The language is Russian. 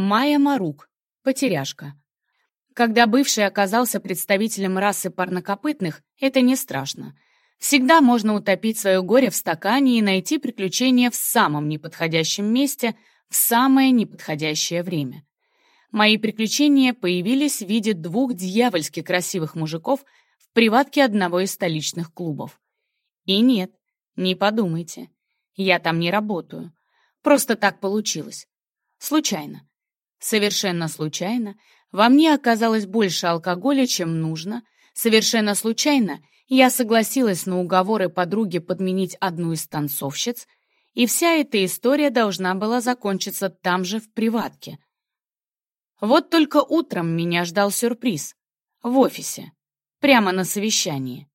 Майя Марук, потеряшка. Когда бывший оказался представителем расы парнокопытных, это не страшно. Всегда можно утопить свое горе в стакане и найти приключения в самом неподходящем месте в самое неподходящее время. Мои приключения появились в виде двух дьявольски красивых мужиков в приватке одного из столичных клубов. И нет, не подумайте, я там не работаю. Просто так получилось. Случайно. Совершенно случайно во мне оказалось больше алкоголя, чем нужно. Совершенно случайно я согласилась на уговоры подруги подменить одну из танцовщиц, и вся эта история должна была закончиться там же, в приватке. Вот только утром меня ждал сюрприз. В офисе. Прямо на совещании.